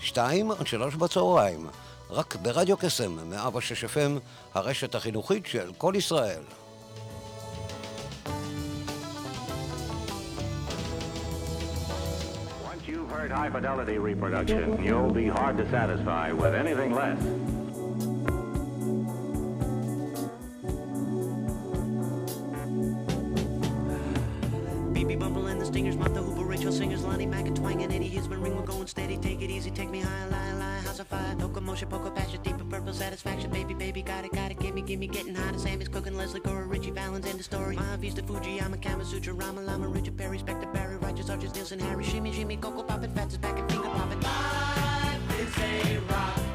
שתיים עד שלוש בצהריים, רק ברדיו קסם, 106 FM, הרשת החינוכית של כל ישראל. heard high fidelity reproduction, you'll be hard to satisfy with anything less. Take me high, lie, lie, house of fire, Toka, motion, poker, passion, deep and purple satisfaction, baby, baby, got it, got it, gimme, gimme, getting hot, Sammy's cooking, Leslie Cora, Richie Valens, end the story, My Vista, Fuji, I'm a Kama Sutra, Rama, Lama, Richard Perry, Spectre, Barry, Rogers, Archers, Nielsen, Harry, Shimmy, Shimmy, Coco, Poppin', Fats is back and finger poppin'. Life is a rock,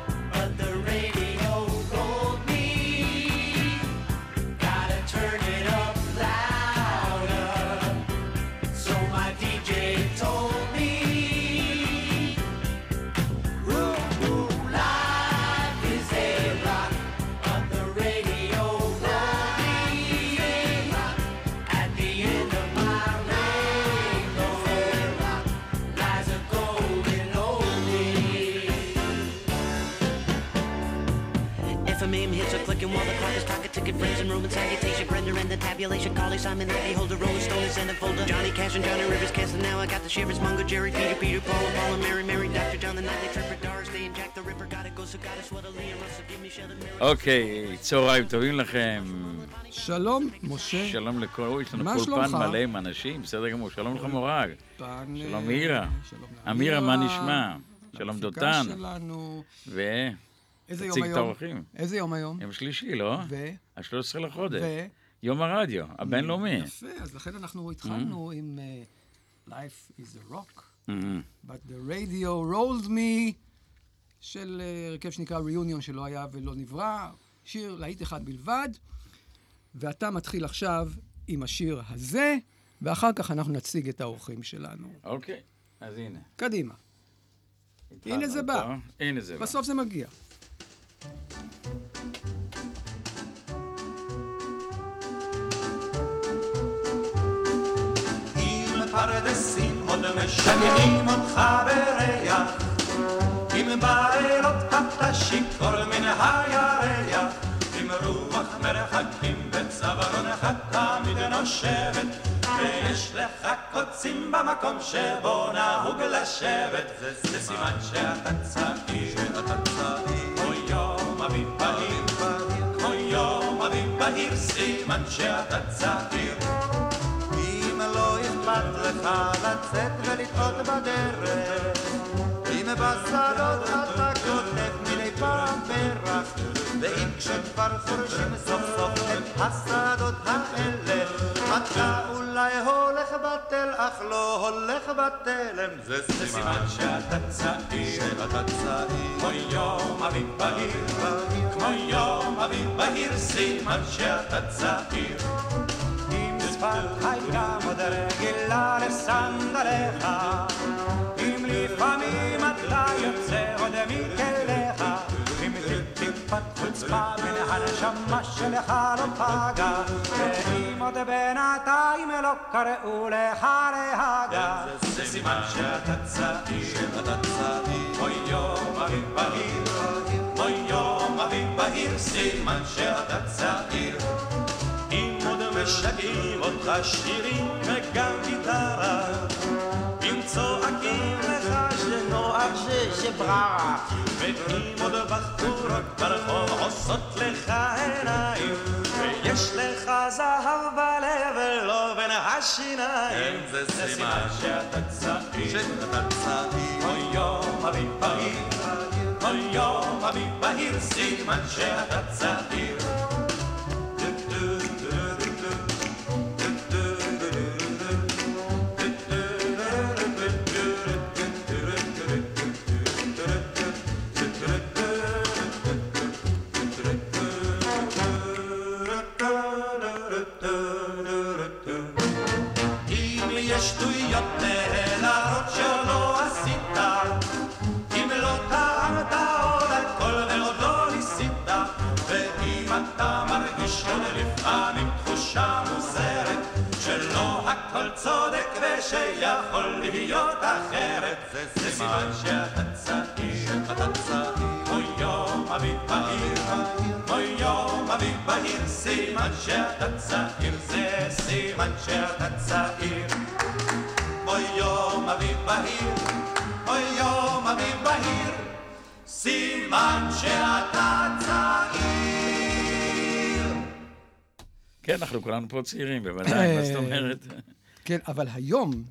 are clicking while the clock is talking, ticket frames and Roman salutation, Brenda and the tabulation, Carly Simon, Eddie Holder, Rolling Stones, and a folder, Johnny Cash and Johnny Rivers, casting now I got the shivers, Mungo, Jerry, Peter, Peter, Paul, Paul, Mary, Mary, Dr. John, the Nightly Tripper, Doris Day, and Jack the Ripper, gotta go, so gotta sweat a Leah Russell, give me shelter, Mary. אוקיי, צהריים טובים לכם. שלום, משה. שלום לכל, אוי, יש לנו פולפן שלומך? מלא עם אנשים, בסדר גמור. שלום לך מורג. שלום אה, מירה. שלום אמירה, מה נשמע? שלום דותן. ו... איזה יום תציג את היום? האורחים. איזה יום היום? יום שלישי, לא? ו? ה-13 לחודש. ו? יום הרדיו, הבינלאומי. יפה, אז לכן אנחנו התחלנו Mm. עם אה, Life is a rock, Mhm. but the radio rolled me, של אה, הרכב שנקרא Reunion שלא היה ולא נברא, שיר להיט אחד בלבד, ואתה מתחיל עכשיו עם השיר הזה, ואחר כך אנחנו נציג את האורחים שלנו. אוקיי, אז הנה. קדימה, הנה זה בא. הנה זה בא. בסוף זה מגיע. פרדסים עוד משגעים אותך בריח, אם בלילות אתה שיכור מן הירח, אם רוח מרחקים בצווארונך תמיד נושבת, ויש לך קוצים במקום שבו נהוג לשבת, זה סימן שאתה צעיר, כמו יום אביב בהיר, כמו יום אביב בהיר, סימן שאתה צעיר. אם לא אכפת לך לצאת ולטעות בדרך, אם בשדות אתה כותב מדי פעם פרח, ואם כשכבר חורשים סוף סוף את השדות האלה, אתה אולי הולך בטל, אך לא הולך בתלם, זה סימן שאתה צעיר, שאתה צעיר, כמו יום אביב בהיר, כמו יום אביב בהיר, סימן שאתה צעיר. אם שפת הים עוד רגילה לסנדליך, אם לפעמים אתה יוצא עוד אם טיפת חוצפה מן הנשמה שלך לא פגה, ואם עוד בינתיים לא קראו לך להגה, זה סימן שאתה צעיר, כמו יום אביב בהיר, כמו יום אביב בהיר, סימן שאתה צעיר. אם עוד משגעים אותך שירים וגם גיטרה אם צועקים שנוח ששבררה ואם עוד בחורות ברחוב עושות לך עיניים ויש לך זהב בלב ולא בין השיניים. זה סימן. שאתה צעיר. שאתה צעיר. כמו יום אביב בהיר. כמו יום אביב בהיר. סימן שאתה צעיר צודק ושיכול להיות אחרת. זה סימן שאתה צעיר, אתה צעיר. אוי יום אביב בהיר, אוי יום אביב בהיר. סימן שאתה צעיר, זה סימן שאתה צעיר. אוי יום אביב בהיר, אוי יום אביב בהיר. סימן שאתה צעיר. כן, אנחנו כולנו פה צעירים, בוודאי, מה זאת אומרת? כן, אבל היום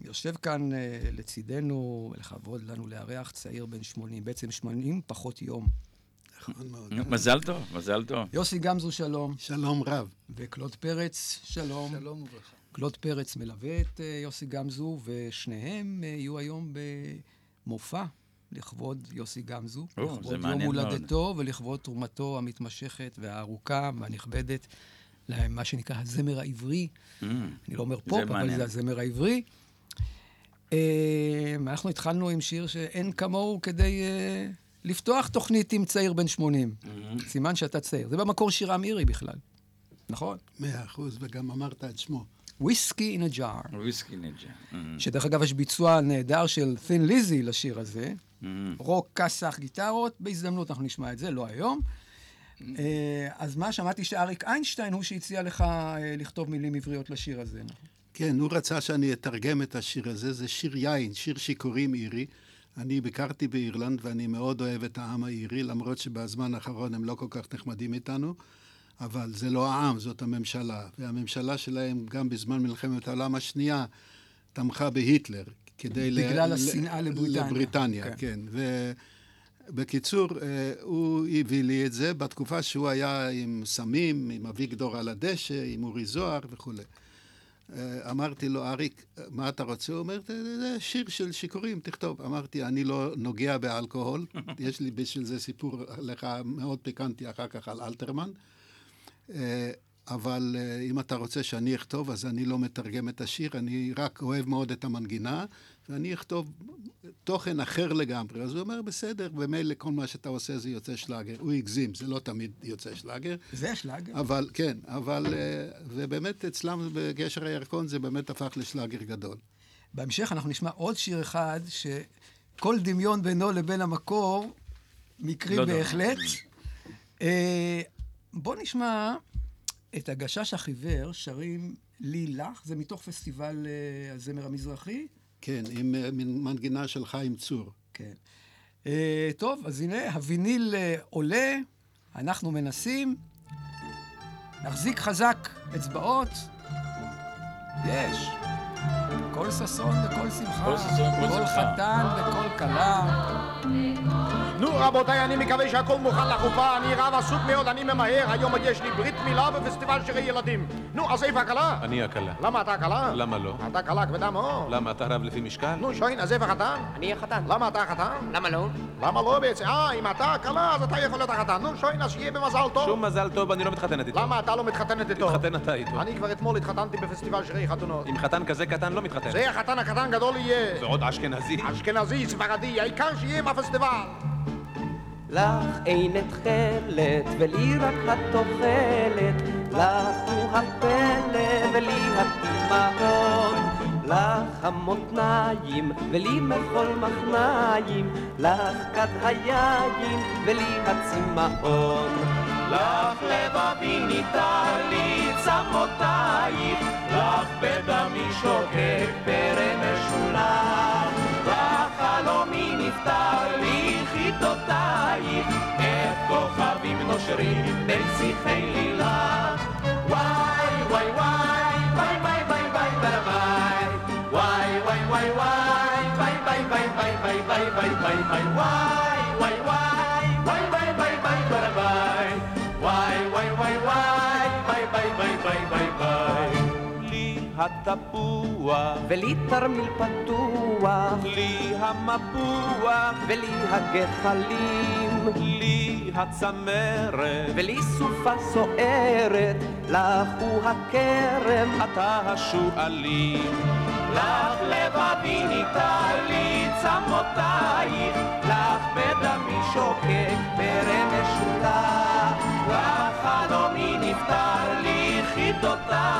יושב כאן אה, לצידנו, לכבוד לנו לארח צעיר בן 80, בעצם 80 פחות יום. נכון מאוד. מזל טוב, מזל טוב. יוסי גמזו, שלום. שלום רב. וקלוד פרץ, שלום. שלום וברכה. קלוד פרץ מלווה את אה, יוסי גמזו, ושניהם אה, יהיו היום במופע לכבוד יוסי גמזו. או, לכבוד יום מאוד. הולדתו ולכבוד תרומתו המתמשכת והארוכה והנכבדת למה שנקרא הזמר העברי. Mm, אני לא אומר זה פופ, אבל מעניין. זה הזמר העברי. אה, אנחנו התחלנו עם שיר שאין כמוהו כדי אה, לפתוח תוכנית עם צעיר בן 80. Mm-hmm. סימן שאתה צעיר. זה במקור שיר אירי בכלל, נכון? מאה אחוז, וגם אמרת את שמו. Whiskey in a Jar. וויסקי נינג'ה. Mm, שדרך אגב, יש ביצוע נהדר של Thin Lizzy לשיר הזה. mm. רוק, כסח, גיטרות, בהזדמנות אנחנו נשמע את זה, לא היום. אה, אז מה, שמעתי שאריק איינשטיין הוא שהציע לך אה, לכתוב מילים עבריות לשיר הזה. נכון? כן, הוא רצה שאני אתרגם את השיר הזה, זה שיר יין, שיר שיכורים אירי. אני ביקרתי באירלנד ואני מאוד אוהב את העם האירי, למרות שבזמן האחרון הם לא כל כך נחמדים איתנו, אבל זה לא העם, זאת הממשלה. והממשלה שלהם, גם בזמן מלחמת העולם השנייה, תמכה בהיטלר. כדי בגלל ל- השנאה לבריטניה. לבריטניה, כן. כן. אה, הוא הביא לי את זה בתקופה שהוא היה עם סמים, עם אביגדור על הדשא, עם אורי זוהר וכולי. אה, אמרתי לו, אריק, מה אתה רוצה? הוא אומר, "זה- זה שיר של שיכורים, תכתוב. אמרתי, אני לא נוגע באלכוהול, יש לי בשביל זה סיפור לך מאוד פיקנטי אחר כך על אלתרמן. אבל אה, אם אתה רוצה שאני אכתוב, אז אני לא מתרגם את השיר, אני רק אוהב מאוד את המנגינה, ואני אכתוב תוכן אחר לגמרי. אז הוא אומר, בסדר, במילא כל מה שאתה עושה זה יוצא שלאגר. הוא הגזים, זה לא תמיד יוצא שלאגר. זה אשלג. אבל כן, אבל, אה, ובאמת אצלם בגשר הירקון זה באמת הפך לשלאגר גדול. בהמשך אנחנו נשמע עוד שיר אחד, שכל דמיון בינו לבין המקור, מקרי לא. בהחלט. אה, בוא נשמע את הגשש החיוור, שרים לי לך, זה מתוך פסטיבל אה, הזמר המזרחי. כן, עם אה, מנגינה של חיים צור. כן. אה, טוב, אז הנה, הוויניל עולה, אנחנו מנסים. נחזיק חזק אצבעות. יש. כל ששון וכל שמחה. כל ששון וכל כל שמחה. חתן וכל כלה. נו רבותיי, אני מקווה שהכל מוכן לחופה, אני רב עסוק מאוד, אני ממהר, היום עוד יש לי ברית מילה בפסטיבל שירי ילדים. נו, אז איפה הכלה? אני הכלה. למה אתה הכלה? למה לא? אתה כלה כבדה מאוד. למה אתה רב לפי משקל? נו, שוין, אז איפה החתן? אני החתן. למה אתה החתן? למה לא? למה לא בעצם? אה, אם אתה הכלה, אז אתה יכול להיות החתן. נו, שוין, אז שיהיה במזל טוב. שום מזל טוב, אני לא מתחתנת איתו. למה אתה לא מתחתנת איתו? תתחתן אתה איתו. אני כבר אתמול התחתנתי בפסטיבל שירי חתונות. עם חתן כזה קטן לא מתחתן. זה החתן הקטן גדול יהיה. ועוד אשכנזי. אשכנזי, ספרדי, העיקר שיהיה בפסטיבל. לך אין תכלת ולי רק התוחלת, לך הוא הפלא ולי התימהון. לך המותניים ולי מחול מחניים, לך כד היין ולי הצמאון. לך לבבי ניתן לי צמותייך, לך בדמי שוקק פרא משולח, לך חלומי נפתר לי חידותייך, את כוכבים נושרים בין שיחי. וואי וואי וואי, ביי ביי ביי ביי ביי וואי וואי וואי וואי, ביי ביי ביי ביי ביי ביי ביי, וואי וואי וואי, התפוח, ולי תרמיל פתוח, לי המפוח, ולי הגחלים, לי הצמרת, ולי סופה סוערת, לך הוא הכרם, אתה השועלים. לך לבבי ניתן לי צמותייך, לך בדמי שוקק ברמש שולח, לך חלומי נפטר לי חידותייך,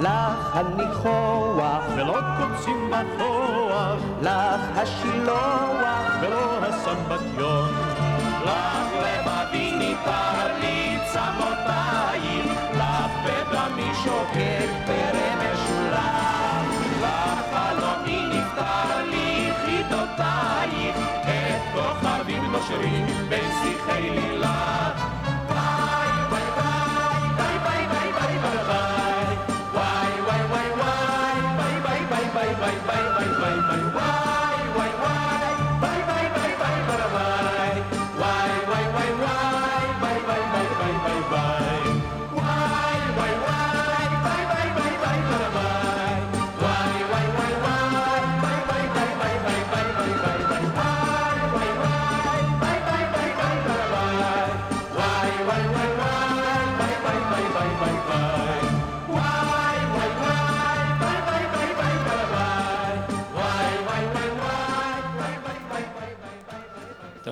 לך הניחוח, ולא קוצים בכוח, לך השילוח, ולא הסמבטיון. לך לבבי ניתן לי צמותייך, לך בדמי שוקק ברמש שולח, לך חלומי נפטר לי חידותייך, את כוכבים נושרים בין שיחי לילך.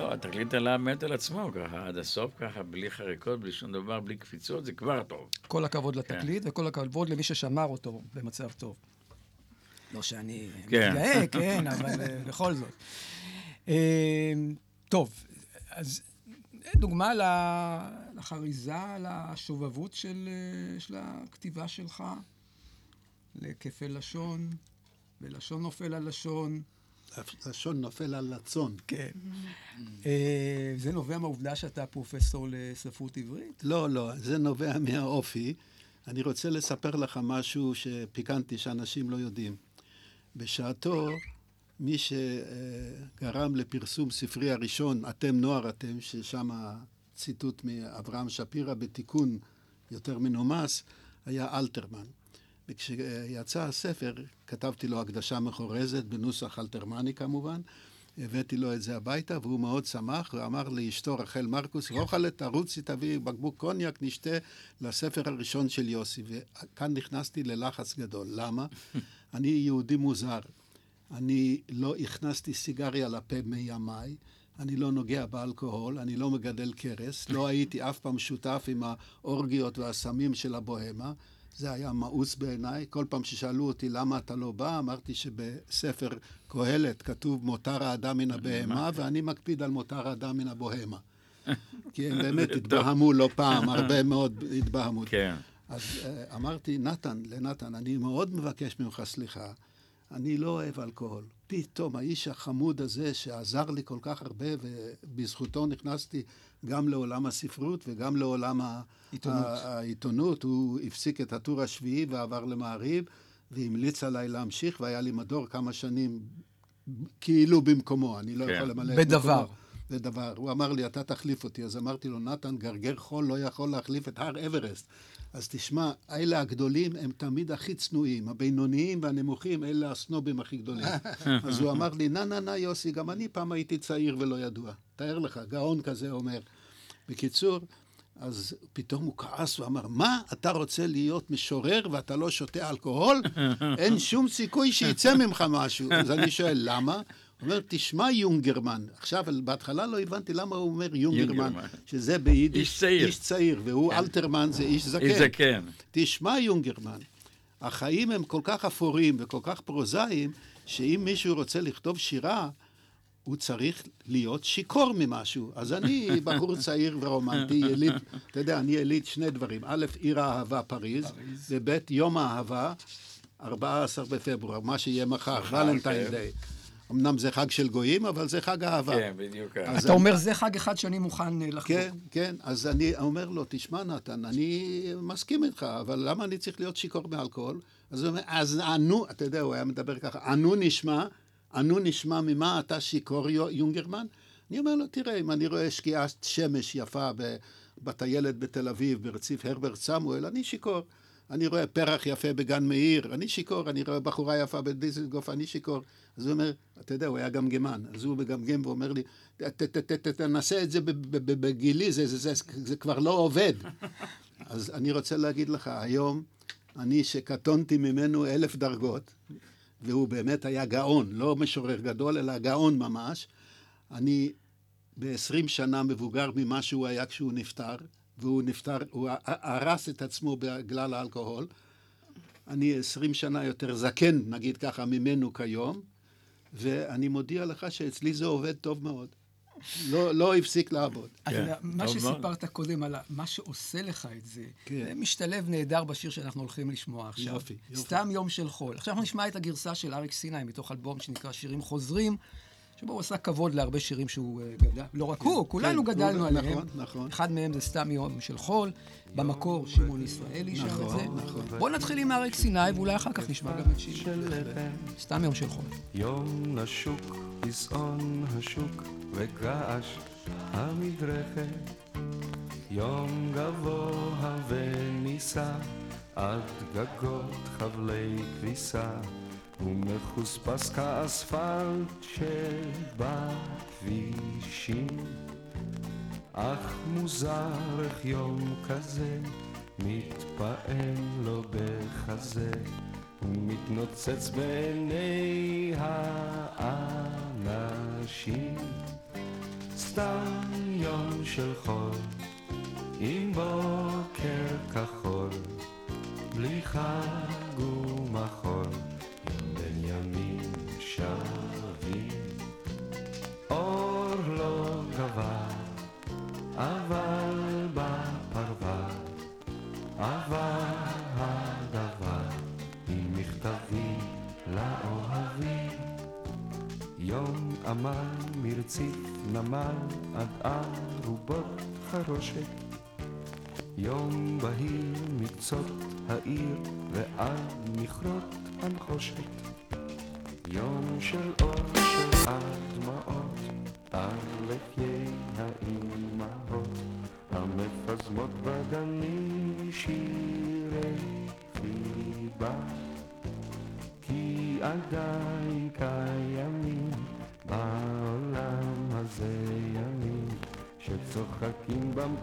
טוב, התקליט עלה מת על עצמו ככה, עד הסוף ככה, בלי חריקות, בלי שום דבר, בלי קפיצות, זה כבר טוב. כל הכבוד לתקליט וכל הכבוד למי ששמר אותו במצב טוב. לא שאני כן. מתגאה, כן, אבל אה, בכל זאת. אה, טוב, אז דוגמה ל- לחריזה, לשובבות של, אה, של הכתיבה שלך, לכפל לשון, ולשון נופל על לשון. לשון נופל על לצון. כן. אה, זה נובע מהעובדה שאתה פרופסור לספרות עברית? לא, לא, זה נובע מהאופי. אני רוצה לספר לך משהו שפיקנטי, שאנשים לא יודעים. בשעתו, מי שגרם לפרסום ספרי הראשון, אתם נוער אתם, ששם ציטוט מאברהם שפירא בתיקון יותר מנומס, היה אלתרמן. וכשיצא הספר, כתבתי לו הקדשה מחורזת, בנוסח אלתרמני כמובן, הבאתי לו את זה הביתה, והוא מאוד שמח, ואמר לאשתו רחל מרקוס, רוחלה, תרוצי, תביאי בקבוק קוניאק, נשתה לספר הראשון של יוסי. וכאן נכנסתי ללחץ גדול. למה? אני יהודי מוזר. אני לא הכנסתי סיגריה לפה מימיי. אני לא נוגע באלכוהול, אני לא מגדל כרס, לא הייתי אף פעם שותף עם האורגיות והסמים של הבוהמה. זה היה מאוס בעיניי. כל פעם ששאלו אותי למה אתה לא בא, אמרתי שבספר קהלת כתוב מותר האדם מן הבהמה, ואני מקפיד על מותר האדם מן הבוהמה. כי הם באמת התבהמו לא פעם, הרבה מאוד התבהמות. כן. אז uh, אמרתי, נתן, לנתן, אני מאוד מבקש ממך סליחה, אני לא אוהב אלכוהול. פתאום האיש החמוד הזה שעזר לי כל כך הרבה, ובזכותו נכנסתי גם לעולם הספרות וגם לעולם עיתונות. העיתונות, הוא הפסיק את הטור השביעי ועבר למעריב, והמליץ עליי להמשיך, והיה לי מדור כמה שנים כאילו במקומו, אני לא כן. יכול למלא את בדבר. מקומו. בדבר. הוא אמר לי, אתה תחליף אותי. אז אמרתי לו, נתן, גרגר חול לא יכול להחליף את הר אברסט. אז תשמע, אלה הגדולים הם תמיד הכי צנועים, הבינוניים והנמוכים, אלה הסנובים הכי גדולים. אז הוא אמר לי, נה, נה, נה, יוסי, גם אני פעם הייתי צעיר ולא ידוע. תאר לך, גאון כזה אומר. בקיצור, אז פתאום הוא כעס ואמר, מה, אתה רוצה להיות משורר ואתה לא שותה אלכוהול? אין שום סיכוי שיצא ממך משהו. אז אני שואל, למה? אומר, תשמע יונגרמן. עכשיו, בהתחלה לא הבנתי למה הוא אומר יונגרמן, יונגרמן. שזה ביידיש איש צעיר. איש צעיר, והוא אלתרמן זה איש זקן. איש זקן. תשמע יונגרמן, החיים הם כל כך אפורים וכל כך פרוזאיים, שאם מישהו רוצה לכתוב שירה, הוא צריך להיות שיכור ממשהו. אז אני בחור צעיר ורומנטי, יליד, אתה יודע, אני יליד שני דברים. א', עיר האהבה פריז, וב', יום האהבה, 14 בפברואר, מה שיהיה מחר, ולנטיין כן. דיי. אמנם זה חג של גויים, אבל זה חג אהבה. כן, בדיוק. אז אתה אני- אומר, זה חג אחד שאני מוכן אה, לחגוג. כן, כן, אז אני אומר לו, תשמע נתן, אני מסכים איתך, אבל למה אני צריך להיות שיכור מאלכוהול? אז הוא אומר, אז ענו, אתה יודע, הוא היה מדבר ככה, ענו נשמע, ענו נשמע ממה אתה שיכור יו- יונגרמן? אני אומר לו, תראה, אם אני רואה שקיעת שמש יפה ב- בטיילת בתל אביב, ברציף הרברט סמואל, אני שיכור. אני רואה פרח יפה בגן מאיר, אני שיכור, אני רואה בחורה יפה בדיזנגוף, אני שיכור. אז הוא אומר, אתה יודע, הוא היה גמגמן, אז הוא מגמגם ואומר לי, "ת- ת- ת- ת- תנסה את זה בגילי, זה כבר לא עובד. אז אני רוצה להגיד לך, היום, אני שקטונתי ממנו אלף דרגות, והוא באמת היה גאון, לא משורר גדול, אלא גאון ממש, אני ב-20 שנה מבוגר ממה שהוא היה כשהוא נפטר, והוא נפטר, הוא הרס את עצמו בגלל האלכוהול. אני 20 שנה יותר זקן, נגיד ככה, ממנו כיום, ואני מודיע לך שאצלי זה עובד טוב מאוד. לא, לא הפסיק לעבוד. אז כן, מה טוב מאוד. שסיפרת קודם על מה שעושה לך את זה, כן. זה משתלב נהדר בשיר שאנחנו הולכים לשמוע עכשיו. יופי, יופי. סתם יום של חול. עכשיו אנחנו נשמע את הגרסה של אריק סיני מתוך אלבום שנקרא שירים חוזרים, שבו הוא עשה כבוד להרבה שירים שהוא אה, גדל. לא רק הוא, כולנו כן, גדלנו הוא- עליהם. נכון, נכון. אחד מהם זה סתם יום של חול, במקור שמעון ישראלי שר את נכון, זה. נכון. בואו נתחיל עם אריק סיני, ואולי אחר כך נשמע גם את שיר. סתם יום של חול. יום נשוק, פסעון השוק וגעש המדרכת. יום גבוה ונישא עד גגות חבלי כביסה ומחוספס כאספלט שבכבישים. אך מוזר איך יום כזה מתפעל לו בחזה ומתנוצץ בעיני האנשים. סתם יום של חול עם בוקר כחול בלי חג ומחול מרציף נמל עד ארובות חרושת. יום בהיר מקצות העיר ועד מכרות הנחושת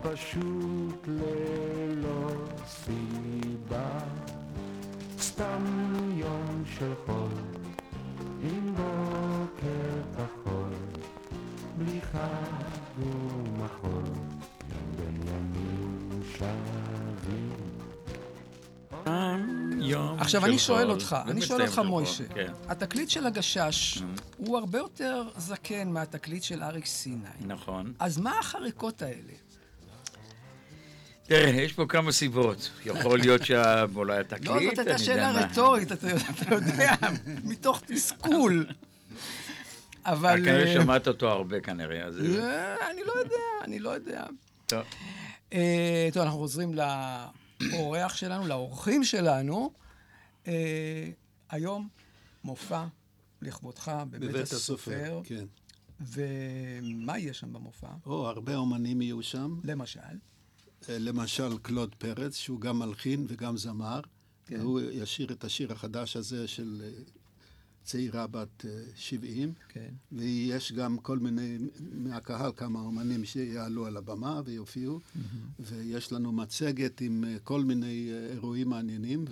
פשוט ללא סיבה סתם יום של חול עם בוקר כחול בלי חג ומחול יום בין ימים שווים יום עכשיו, אני שואל. אותך, אני שואל אותך, מוישה, כן. התקליט של הגשש הוא הרבה יותר זקן מהתקליט של אריק סיני. נכון. אז מה החריקות האלה? תראה, יש פה כמה סיבות. יכול להיות שאולי התקליט, לא, זאת הייתה אני יודע שאלה מה. רטורית, אתה יודע, מתוך תסכול. אבל... כנראה אה, שמעת אותו הרבה כנראה, אז... אה, אני לא יודע, אני לא יודע. טוב. אה, טוב, אנחנו חוזרים לאורח שלנו, לאורחים שלנו. היום מופע לכבודך בבית. הסופר, כן. ומה יהיה שם במופע? או, הרבה אומנים יהיו שם. למשל? אה, למשל קלוד פרץ, שהוא גם מלחין וגם זמר. כן. והוא ישיר את השיר החדש הזה של אה, צעירה בת אה, 70. כן. ויש גם כל מיני, מהקהל כמה אומנים שיעלו על הבמה ויופיעו. ויש לנו מצגת עם אה, כל מיני אה, אירועים מעניינים,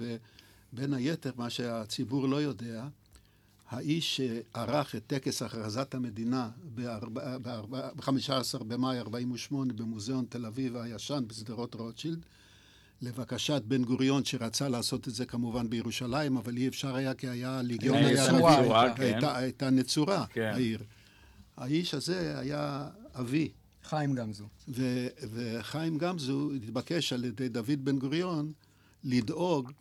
ובין היתר, מה שהציבור לא יודע, האיש שערך את טקס הכרזת המדינה ב-15 במאי 48' במוזיאון תל אביב הישן בשדרות רוטשילד, לבקשת בן גוריון שרצה לעשות את זה כמובן בירושלים, אבל אי אפשר היה כי היה ליגיון היה היה כן. הייתה, הייתה נצורה, כן. העיר. האיש הזה היה אבי. חיים גמזו. ו- וחיים גמזו התבקש על ידי דוד בן גוריון לדאוג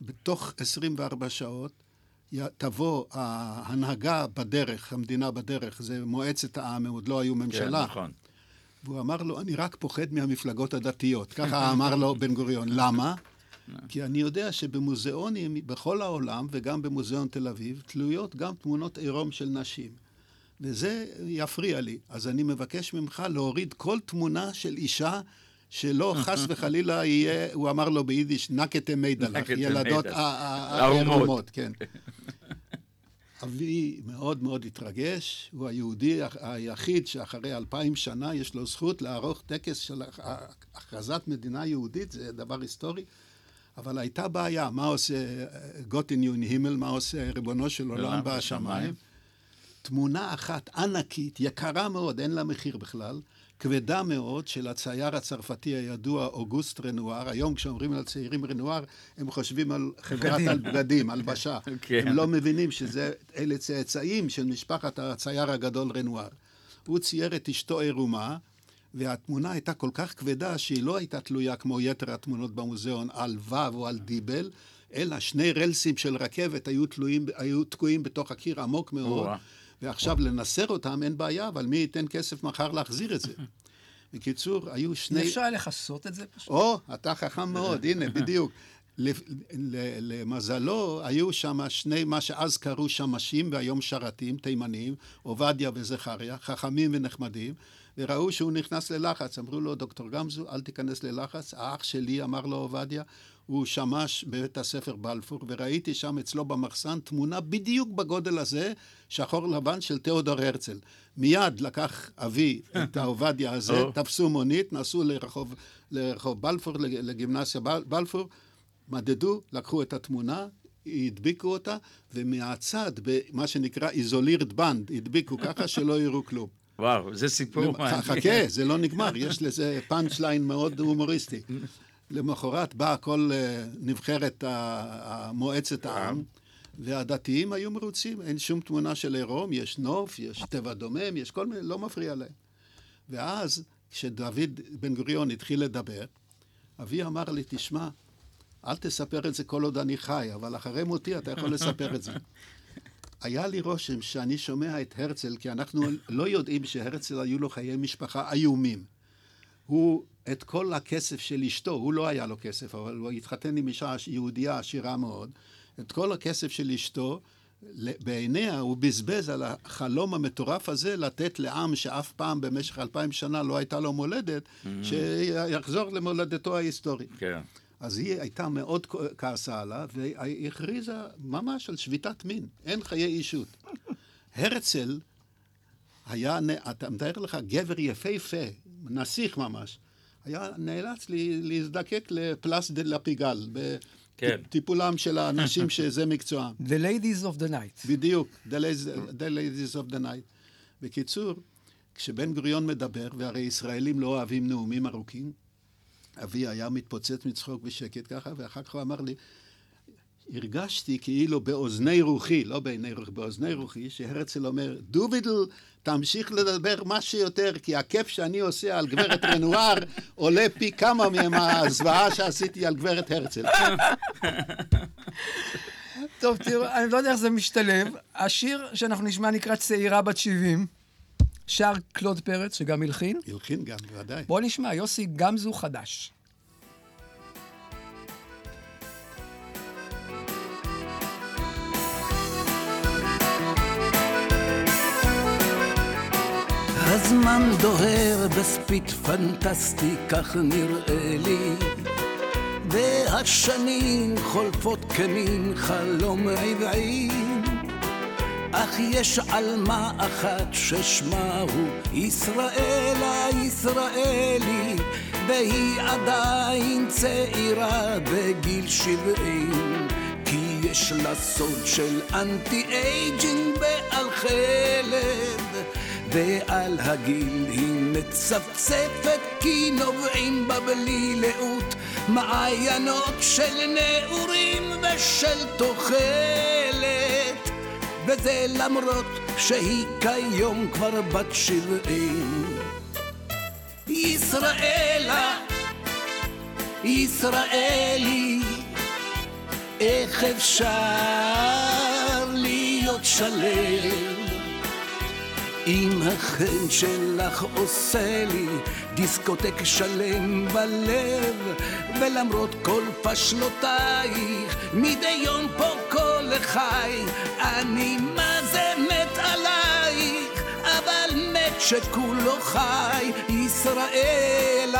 בתוך 24 שעות תבוא ההנהגה בדרך, המדינה בדרך, זה מועצת העם, הם עוד לא היו ממשלה. כן, נכון. והוא אמר לו, אני רק פוחד מהמפלגות הדתיות. ככה אמר לו בן גוריון. למה? כי אני יודע שבמוזיאונים בכל העולם, וגם במוזיאון תל אביב, תלויות גם תמונות עירום של נשים. וזה יפריע לי. אז אני מבקש ממך להוריד כל תמונה של אישה שלא חס וחלילה יהיה, הוא אמר לו ביידיש, נקטה נקטה ילדות. הערומות, כן. אבי מאוד מאוד התרגש, הוא היהודי היחיד שאחרי אלפיים שנה יש לו זכות לערוך טקס של הכ- הכרזת מדינה יהודית, זה דבר היסטורי. אבל הייתה בעיה, מה עושה גוטין יון הימל, מה עושה ריבונו של עולם עולם בשמיים? בשמיים. תמונה אחת ענקית, יקרה מאוד, אין לה מחיר בכלל, כבדה מאוד, של הצייר הצרפתי הידוע אוגוסט רנואר. היום כשאומרים על צעירים רנואר, הם חושבים על חברת בגדים. על בגדים, הלבשה. כן. הם לא מבינים שאלה צאצאים של משפחת הצייר הגדול רנואר. הוא צייר את אשתו עירומה, והתמונה הייתה כל כך כבדה שהיא לא הייתה תלויה כמו יתר התמונות במוזיאון על וו או על דיבל, אלא שני רלסים של רכבת היו, תלויים, היו תקועים בתוך הקיר עמוק מאוד. ועכשיו לנסר אותם אין בעיה, אבל מי ייתן כסף מחר להחזיר את זה? בקיצור, היו שני... אפשר היה לכסות את זה פשוט? או, אתה חכם מאוד, הנה, בדיוק. למזלו, היו שם שני, מה שאז קראו שמשים והיום שרתים, תימנים, עובדיה וזכריה, חכמים ונחמדים, וראו שהוא נכנס ללחץ. אמרו לו, דוקטור גמזו, אל תיכנס ללחץ. האח שלי, אמר לו עובדיה, הוא שמש בבית הספר בלפור, וראיתי שם אצלו במחסן תמונה בדיוק בגודל הזה, שחור לבן של תיאודור הרצל. מיד לקח אבי את העובדיה הזה. תפסו מונית, נסעו לרחוב, לרחוב בלפור, לג- לגימנסיה בל, בלפור, מדדו, לקחו את התמונה, הדביקו אותה, ומהצד, במה שנקרא איזולירבנד, הדביקו ככה שלא יראו כלום. וואו, זה סיפור מעניין. חכה, זה לא נגמר, יש לזה punch line מאוד הומוריסטי. למחרת באה כל אה, נבחרת ה- ה- מועצת העם, והדתיים היו מרוצים, אין שום תמונה של עירום, יש נוף, יש טבע דומם, יש כל מיני, לא מפריע להם. ואז, כשדוד בן גוריון התחיל לדבר, אבי אמר לי, תשמע, אל תספר את זה כל עוד אני חי, אבל אחרי מותי אתה יכול לספר את זה. היה לי רושם שאני שומע את הרצל, כי אנחנו לא יודעים שהרצל היו לו חיי משפחה איומים. הוא, את כל הכסף של אשתו, הוא לא היה לו כסף, אבל הוא התחתן עם אישה יהודייה עשירה מאוד, את כל הכסף של אשתו, בעיניה הוא בזבז על החלום המטורף הזה לתת לעם שאף פעם במשך אלפיים שנה לא הייתה לו מולדת, שיחזור למולדתו ההיסטורית. כן. אז היא הייתה מאוד כעסה עליו, והיא הכריזה ממש על שביתת מין, אין חיי אישות. הרצל היה, אתה מתאר לך, גבר יפהפה, נסיך ממש, היה נאלץ לה- להזדקק לפלס דה לפיגל, כן. בטיפולם של האנשים שזה מקצועם. The ladies of the night. בדיוק, The Ladies- The Ladies of the Night. בקיצור, כשבן גוריון מדבר, והרי ישראלים לא אוהבים נאומים ארוכים, אבי היה מתפוצץ מצחוק בשקט ככה, ואחר כך הוא אמר לי, הרגשתי כאילו באוזני רוחי, לא בעיני רוחי, באוזני רוחי, שהרצל אומר, דובידל, תמשיך לדבר מה שיותר, כי הכיף שאני עושה על גברת רנואר עולה פי כמה מהזוועה שעשיתי על גברת הרצל. טוב, תראו, אני לא יודע איך זה משתלב. השיר שאנחנו נשמע נקרא צעירה בת 70, שר קלוד פרץ, שגם הלחין. הלחין גם, בוודאי. בואו נשמע, יוסי גמזו חדש. הזמן דוהר בספיד פנטסטי, כך נראה לי. והשנים חולפות כמין חלום צבעוני. אך יש עלמה אחת ששמה הוא ישראלה ישראלי, והיא עדיין צעירה בגיל שבעים. כי יש לה סוד של anti-aging ועל חלב, ועל הגיל היא מצפצפת כי נובעים בה בלי לאות מעיינות של נעורים ושל תוחלת. וזה למרות שהיא כיום כבר בת שבעים. ישראלה, ישראלי, איך אפשר שלם. אם החן שלך עושה לי דיסקוטק שלם בלב, ולמרות כל פשלותייך, מדי יום פה כל חי, אני מה זה מת עלייך, אבל מת שכולו חי, ישראלה,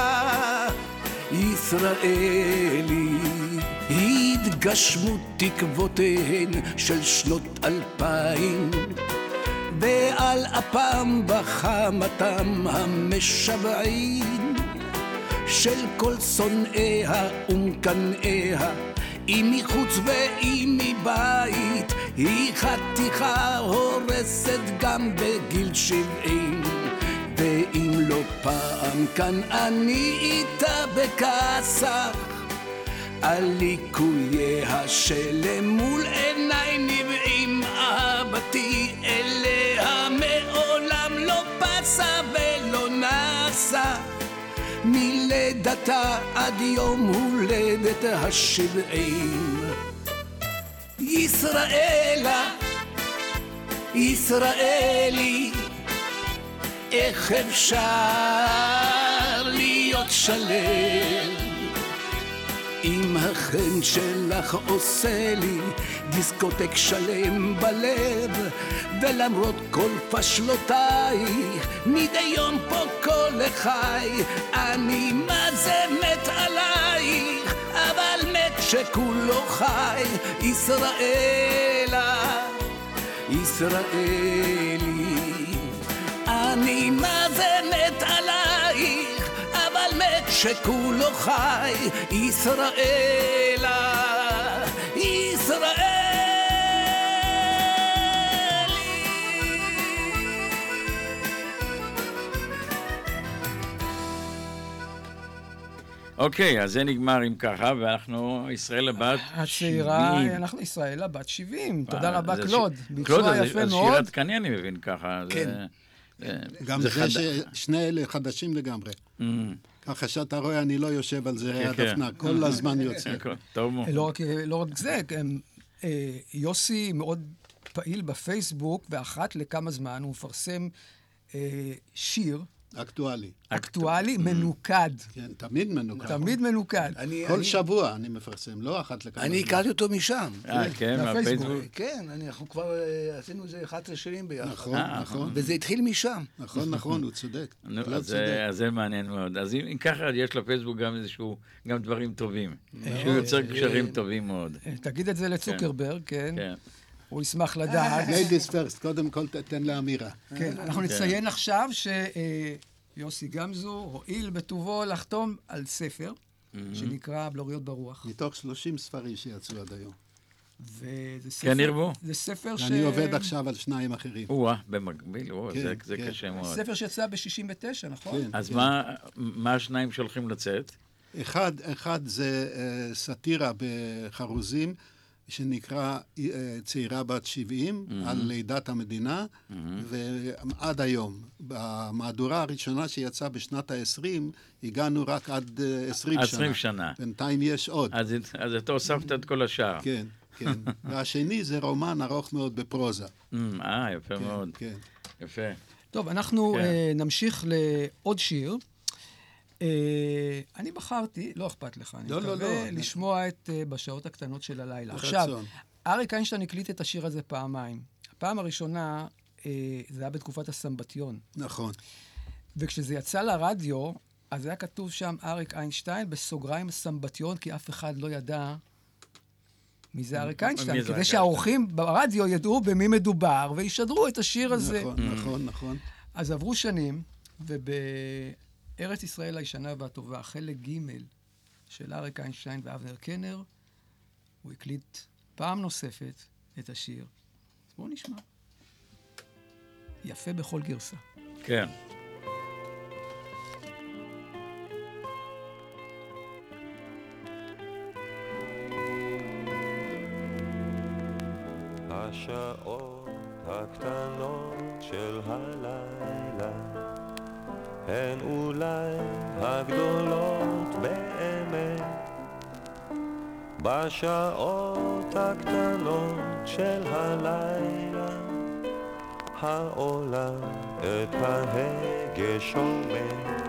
ישראלי. התגשמות תקוותיהן של שנות אלפיים ועל אפם וחמתם המשוועים של כל שונאיה ומקנאיה אם מחוץ ואם מבית היא חתיכה הורסת גם בגיל שבעים. ואם לא פעם כאן אני איתה בכעסך על ליקוייה שלמול עיניי נבעים אהבתי פסה ולא נסה מלידתה עד יום הולדת השבעים. ישראלה, ישראלי, איך אפשר להיות שלם אם החן שלך עושה לי דיסקוטק שלם בלב ולמרות כל פשלותייך מדי יום פה כל חי אני מה זה מת עלייך? אבל מת שכולו חי ישראלה ישראלי. אני מה זה מת עלייך שכולו חי ישראלה ישראל אוקיי, אז זה נגמר אם ככה, ואנחנו ישראל הבת הצעירה, 70. אנחנו ישראל הבת 70. תודה אה, רבה, זה קלוד. ש- ביצוע קלוד, אז- יפה אז מאוד. שירת קני אני מבין ככה. כן. זה- גם זה זה חד- ששני אלה חדשים לגמרי. ככה שאתה רואה, אני לא יושב על זה כן, כן. הפנה, כל הזמן יוצא. לא רק, לא רק זה, אה, יוסי מאוד פעיל בפייסבוק, ואחת לכמה זמן הוא מפרסם אה, שיר אקטואלי. אקטואלי מנוקד. כן, תמיד מנוקד. תמיד מנוקד. כל שבוע אני מפרסם, לא אחת לכמה אני הכרתי אותו משם. אה, כן, מהפייסבוק? כן, אני- אנחנו כבר אה, עשינו איזה 11 שירים ביחד. נכון, אה, נכון. וזה התחיל משם. נכון, נכון, הוא צודק. קלוד אז זה- צודק. אז זה מעניין מאוד. אז אם ככה, יש לפייסבוק גם איזשהו, גם דברים טובים. אה, שהוא יוצר אה, קשרים אה, טובים מאוד. תגיד את זה לצוקרברג, כן. כן. הוא ישמח לדעת. ladies first, קודם כל תתן לאמירה. כן, אנחנו נציין עכשיו שיוסי גמזו הואיל בטובו לחתום על ספר שנקרא בלוריות ברוח. מתוך 30 ספרים שיצאו עד היום. וזה ספר... כן ירבו? זה ספר ש... ואני עובד עכשיו על שניים אחרים. או-אה, במקביל, או, כן, זה- זה כן. קשה מאוד. ספר שיצא ב-69, נכון? כן. אז מה מה השניים שהולכים לצאת? אחד, אחד זה אה, סאטירה בחרוזים, שנקרא אה, צעירה בת 70, מהמם. על לידת המדינה, ועד היום. במהדורה הראשונה שיצאה בשנת ה-20, הגענו רק עד אה, 20 שנה. 20 שנה. בינתיים יש עוד. אז אז אתה הוספת את כל השאר. כן, כן. והשני זה רומן ארוך מאוד בפרוזה. אמ, אה, יפה כן, מאוד. כן. יפה. טוב, אנחנו כן. אה, נמשיך לעוד שיר. אה, אני בחרתי, לא אכפת לך, אני לא, לא, מקווה לא. לשמוע את אה, בשעות הקטנות של הלילה. עכשיו, אריק איינשטיין הקליט את השיר הזה פעמיים. הפעם הראשונה, אה, זה היה בתקופת הסמבטיון. נכון. וכשזה יצא לרדיו, אז היה כתוב שם אריק איינשטיין, בסוגריים סמבטיון, כי אף אחד לא ידע מי זה אריק איינשטיין, כדי שהאורחים ברדיו ידעו במי מדובר וישדרו את השיר הזה. נכון, נכון, נכון. אז עברו שנים, ובארץ ישראל הישנה והטובה, חלק ג' של אריק איינשטיין ואבנר קנר, הוא הקליט פעם נוספת את השיר. אז בואו נשמע. יפה בכל גרסה. כן. השעות הקטנות של הלילה הן אולי הגדולות באמת. בשעות הקטנות של הלילה העולם את ההגה שומע.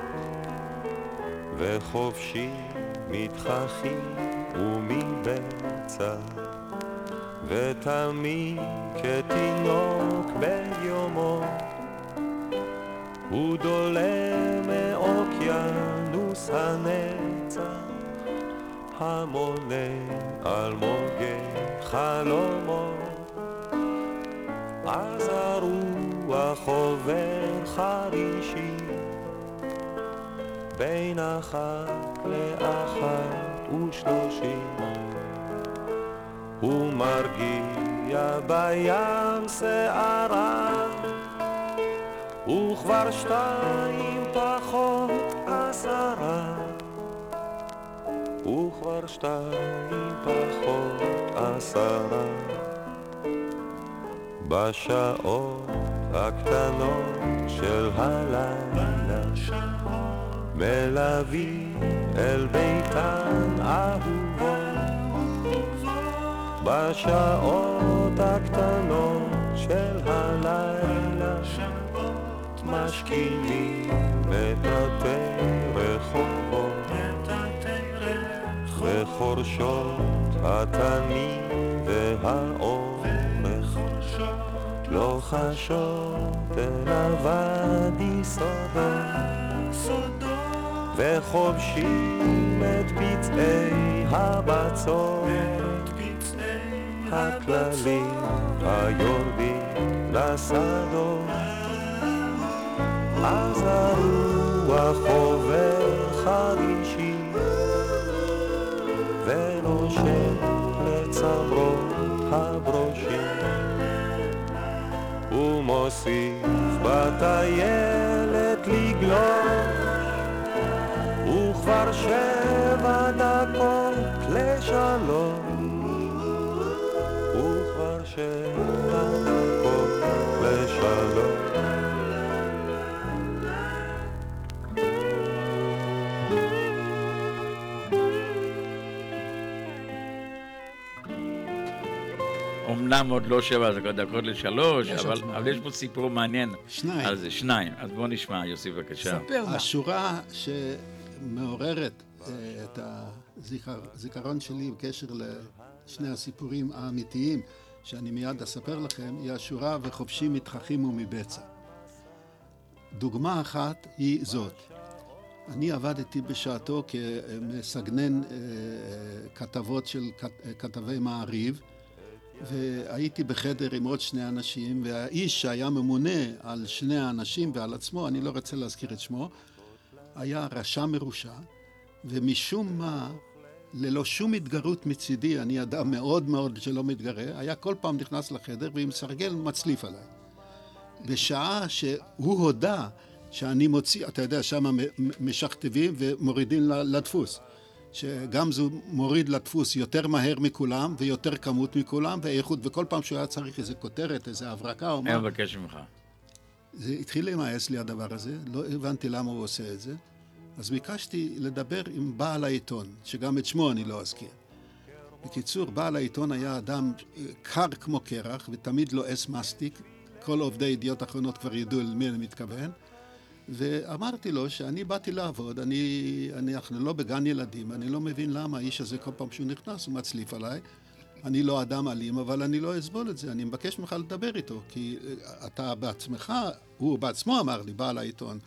וחופשי מתחכים ומבצע ותמיד כתינוק ביומו הוא דולה מאוקיינוס הנצח המונה על מוגי חלומות אז הרוח עובר חרישי בין אחת לאחת ושלושים הוא מרגיע בים שערה וכבר שתיים פחות עשרה. וכבר שתיים פחות עשרה. בשעות הקטנות של הלילה מלווים אל ביתן אהובו בשעות הקטנות של הלילה משכימים מטאטי רחובות וחורשות התנים והאורך לא חשות אל הוואדי סודות. וחובשים את פצעי הבצורת. הכללים היורדים לשדות אז הרוח עובר חרישי ונושק לצמרות הברושים. ומוסיף בטיילת לגלוש וכבר שבע דקות לשלום וכבר שבע אמנם עוד לא שבע דקות לשלוש, אבל. אבל יש פה סיפור מעניין. שניים. על זה, שניים. אז בוא נשמע, יוסי, בבקשה. השורה שמעוררת אה, את הזיכרון שלי בקשר לשני הסיפורים האמיתיים שאני מיד אספר לכם, היא השורה וחופשי מתחכים ומבצע. דוגמה אחת היא זאת. אני עבדתי בשעתו כמסגנן אה, כתבות של כת- כתבי מעריב, והייתי בחדר עם עוד שני אנשים, והאיש שהיה ממונה על שני האנשים ועל עצמו, אני לא רוצה להזכיר את שמו, היה רשע מרושע, ומשום מה, ללא שום התגרות מצידי, אני אדם מאוד מאוד שלא מתגרה, היה כל פעם נכנס לחדר ועם סרגל מצליף עליי. בשעה שהוא הודה שאני מוציא, אתה יודע, שם משכתבים ומורידים ל- לדפוס. שגמזו מוריד לדפוס יותר מהר מכולם ויותר כמות מכולם ואיכות, וכל פעם שהוא היה צריך איזה כותרת, איזה הברקה או אני מה, מבקש ממך. זה התחיל להימאס לי הדבר הזה, לא הבנתי למה הוא עושה את זה, אז ביקשתי לדבר עם בעל העיתון, שגם את שמו אני לא אזכיר. בקיצור, בעל העיתון היה אדם אה, קר כמו קרח ותמיד לועס מסטיק, כל עובדי ידיעות אחרונות כבר ידעו למי אני מתכוון, ואמרתי לו שאני באתי לעבוד, אני, אני, אנחנו לא בגן ילדים, אני לא מבין למה האיש הזה כל פעם שהוא נכנס הוא מצליף עליי. אני לא אדם אלים, אבל אני לא אסבול את זה, אני מבקש ממך לדבר איתו, כי אה, אתה בעצמך, הוא בעצמו אמר לי, בעל העיתון,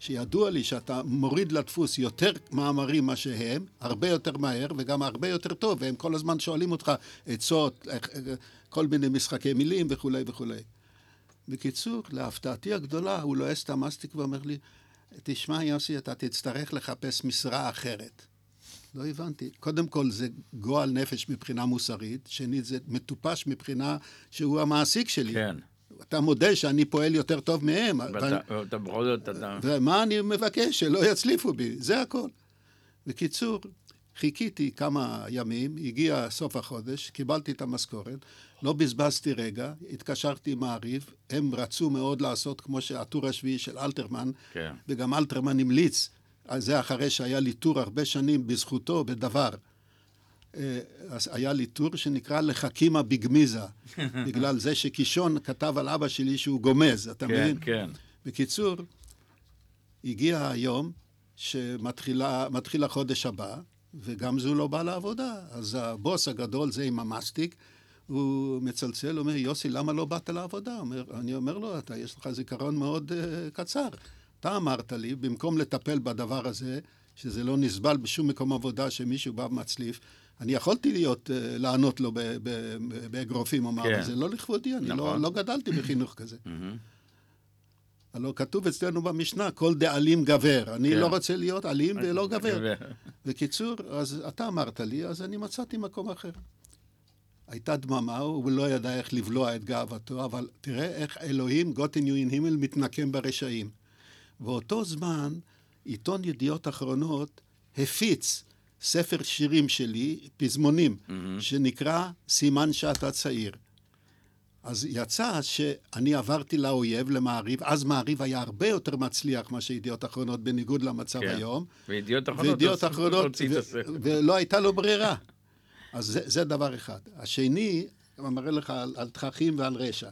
שידוע לי שאתה מוריד לדפוס יותר מאמרים מה שהם, הרבה יותר מהר וגם הרבה יותר טוב, והם כל הזמן שואלים אותך עצות, איך- אה, כל מיני משחקי מילים וכולי וכולי. בקיצור, להפתעתי הגדולה, הוא לועס את המסטיק ואומר לי, תשמע יוסי, אתה תצטרך לחפש משרה אחרת. לא הבנתי. קודם כל זה גועל נפש מבחינה מוסרית, שנית זה מטופש מבחינה שהוא המעסיק שלי. כן. אתה מודה שאני פועל יותר טוב מהם. ואתה בכל זאת, אתה... ומה אני מבקש? שלא יצליפו בי, זה הכל. בקיצור, חיכיתי כמה ימים, הגיע סוף החודש, קיבלתי את המשכורת, לא בזבזתי רגע, התקשרתי עם מעריב, הם רצו מאוד לעשות כמו שהטור השביעי של אלתרמן, כן. וגם אלתרמן המליץ זה אחרי שהיה לי טור הרבה שנים בזכותו בדבר. אה, אז היה לי טור שנקרא לחכימה בגמיזה, בגלל זה שקישון כתב על אבא שלי שהוא גומז, אתה כן, מבין? כן. בקיצור, הגיע היום שמתחיל החודש הבא, וגם זו לא בא לעבודה. אז הבוס הגדול, זה עם המסטיק, הוא מצלצל, אומר, יוסי, למה לא באת לעבודה? אומר, אני אומר לו, אתה, יש לך זיכרון מאוד uh, קצר. אתה אמרת לי, במקום לטפל בדבר הזה, שזה לא נסבל בשום מקום עבודה שמישהו בא ומצליף, אני יכולתי להיות, uh, לענות לו באגרופים או מה, כן. זה לא לכבודי, אני נכון. לא, לא גדלתי בחינוך כזה. הלוא כתוב אצלנו במשנה, כל דאלים גבר. אני כן. לא רוצה להיות אלים ולא גבר. בקיצור, אז אתה אמרת לי, אז אני מצאתי מקום אחר. הייתה דממה, הוא לא ידע איך לבלוע את גאוותו, אבל תראה איך אלוהים, גוטן יוין הימל, מתנקם ברשעים. באותו זמן, עיתון ידיעות אחרונות הפיץ ספר שירים שלי, פזמונים, שנקרא סימן שאתה צעיר. אז יצא שאני עברתי לאויב, למעריב, אז מעריב היה הרבה יותר מצליח מאשר ידיעות אחרונות, בניגוד למצב כן. היום. וידיעות אחרונות וידיעות הוציא- אחרונות, ו- הספר. ולא הייתה לו ברירה. אז זה, זה דבר אחד. השני, אני מראה לך על, על תככים ועל רשע.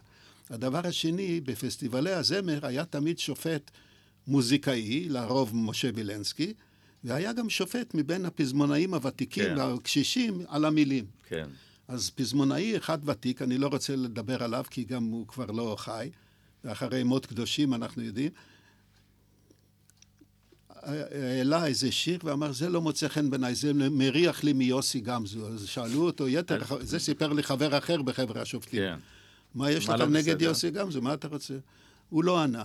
הדבר השני, בפסטיבלי הזמר היה תמיד שופט מוזיקאי, לרוב משה וילנסקי, והיה גם שופט מבין הפזמונאים הוותיקים כן. והקשישים על המילים. כן. אז פזמונאי אחד ותיק, אני לא רוצה לדבר עליו, כי גם הוא כבר לא חי, ואחרי מות קדושים אנחנו יודעים, העלה איזה שיר ואמר, זה לא מוצא חן בעיניי, זה מריח לי מיוסי גמזו. אז שאלו אותו, יתר, זה סיפר לי חבר אחר בחבר השופטים. כן. מה יש לך לא נגד? יוסי גמזו? מה אתה רוצה? הוא לא ענה.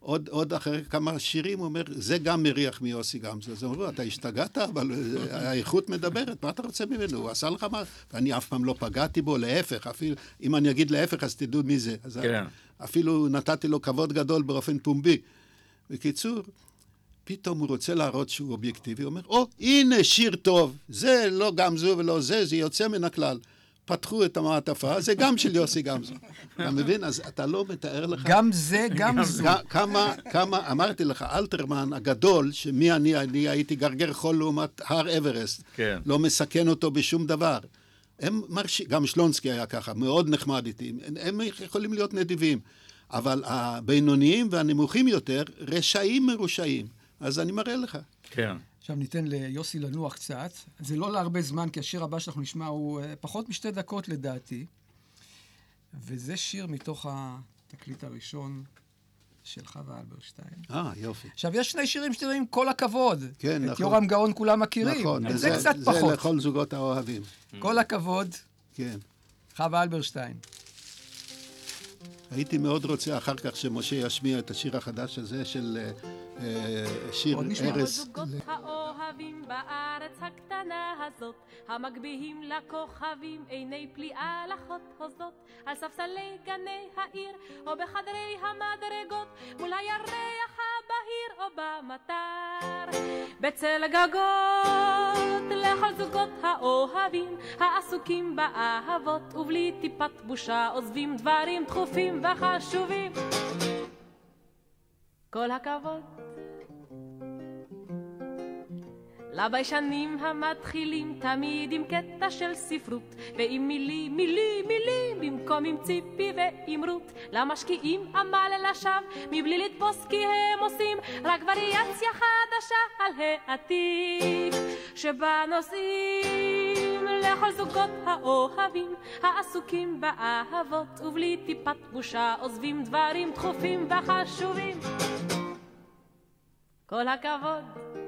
עוד, עוד אחרי כמה שירים הוא אומר, זה גם מריח מיוסי גמזו. אז אמרו, אתה השתגעת, אבל אה, האיכות מדברת, מה אתה רוצה ממנו? הוא עשה לך מה? ואני אף פעם לא פגעתי בו, להפך, אפילו, אם אני אגיד להפך, אז תדעו מי זה. אז כן. אפילו נתתי לו כבוד גדול באופן פומבי. בקיצור, פתאום הוא רוצה להראות שהוא אובייקטיבי, הוא אומר, או, הנה שיר טוב, זה לא גמזו ולא זה, זה יוצא מן הכלל. פתחו את המעטפה, זה גם של יוסי גמזו. אתה מבין? אז אתה לא מתאר לך... גם זה, גם זו. כמה, כמה, אמרתי לך, אלתרמן הגדול, שמי אני, אני הייתי גרגר חול לעומת הר אברסט. כן. לא מסכן אותו בשום דבר. הם מרשים, גם שלונסקי היה ככה, מאוד נחמד איתי. הם- הם יכולים להיות נדיבים. אבל הבינוניים והנמוכים יותר, רשעים מרושעים. אז אני מראה לך. כן. עכשיו ניתן ליוסי לנוח קצת. זה לא להרבה זמן, כי השיר הבא שאנחנו נשמע הוא אה, פחות משתי דקות לדעתי. וזה שיר מתוך התקליט הראשון של חווה אלברשטיין. אה, יופי. עכשיו, יש שני שירים שאתם יודעים, כל הכבוד. כן, את נכון. יורם גאון כולם מכירים. נכון, זה וזה- קצת זה פחות. לכל זוגות האוהבים. כל הכבוד, כן. חווה אלברשטיין. הייתי מאוד רוצה אחר כך שמשה ישמיע את השיר החדש הזה של אה, אה, שיר ארס. האוהבים בארץ הקטנה הזאת, המגביהים לכוכבים, עיני פליאה לחות הוזות, על ספסלי גני העיר, או בחדרי המדרגות, מול הירח הבהיר או במטר. בצל גגות לכל זוגות האוהבים, העסוקים באהבות, ובלי טיפת בושה עוזבים דברים דחופים וחשובים. כל הכבוד. לביישנים המתחילים תמיד עם קטע של ספרות ועם מילים, מילים, מילים במקום עם ציפי ועם רות. למשקיעים עמל לשווא מבלי לתפוס כי הם עושים רק וריאציה חדשה על העתיק שבה נוסעים לכל זוגות האוהבים העסוקים באהבות ובלי טיפת בושה עוזבים דברים דחופים וחשובים. כל הכבוד